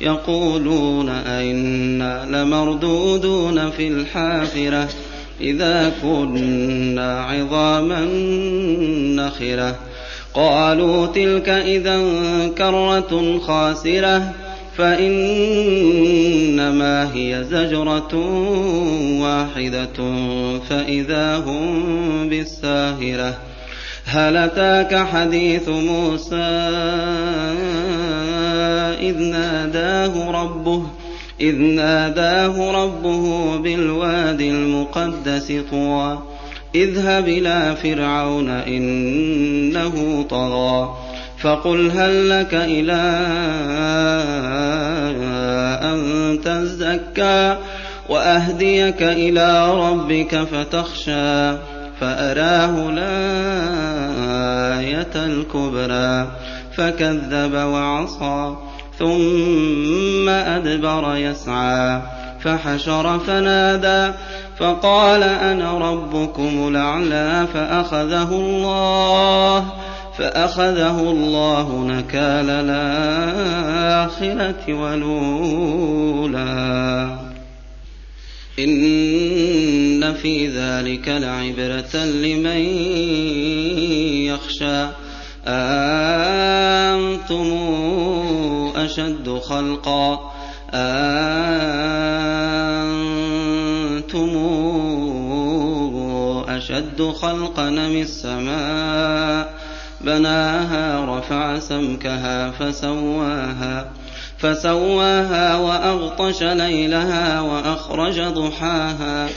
يقولون أئنا لمردودون في الحافرة إذا كنا عظاما نخرة. قالوا تلك إذا كرة خاسرة فإنما هي زجرة واحدة فإذا هم بالساهرة. هل أتاك حديث موسى إذ ناداه ربه إذ ناداه ربه بالواد المقدس طوى اذهب إلى فرعون إنه طغى فقل هل لك إلى أن تزكى؟ وأهديك إلى ربك فتخشى فأراه الآية الكبرى فكذب وعصى. ثم أدبر يسعى فحشر فنادى فقال أنا ربكم الأعلى فأخذه الله فأخذه الله نكال الآخرة والأولى إن في ذلك لعبرة لمن يخشى أنتم أشد خلقا أنتم أشد خلقا من السماء؟ بناها رفع سمكها فسواها فسواها وأغطش ليلها وأخرج ضحاها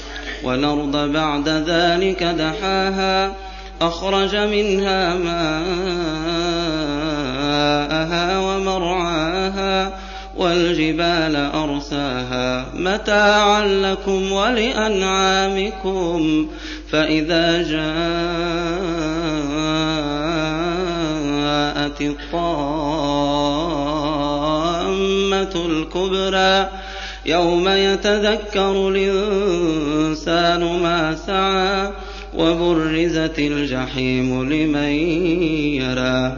والأرض بعد ذلك دحاها أخرج منها ماءها ومرعاها والجبال أرساها متاعا لكم ولأنعامكم فإذا جاءت الطامة الكبرى يوم يتذكر الإنسان ما سعى وبرزت الجحيم لمن يرى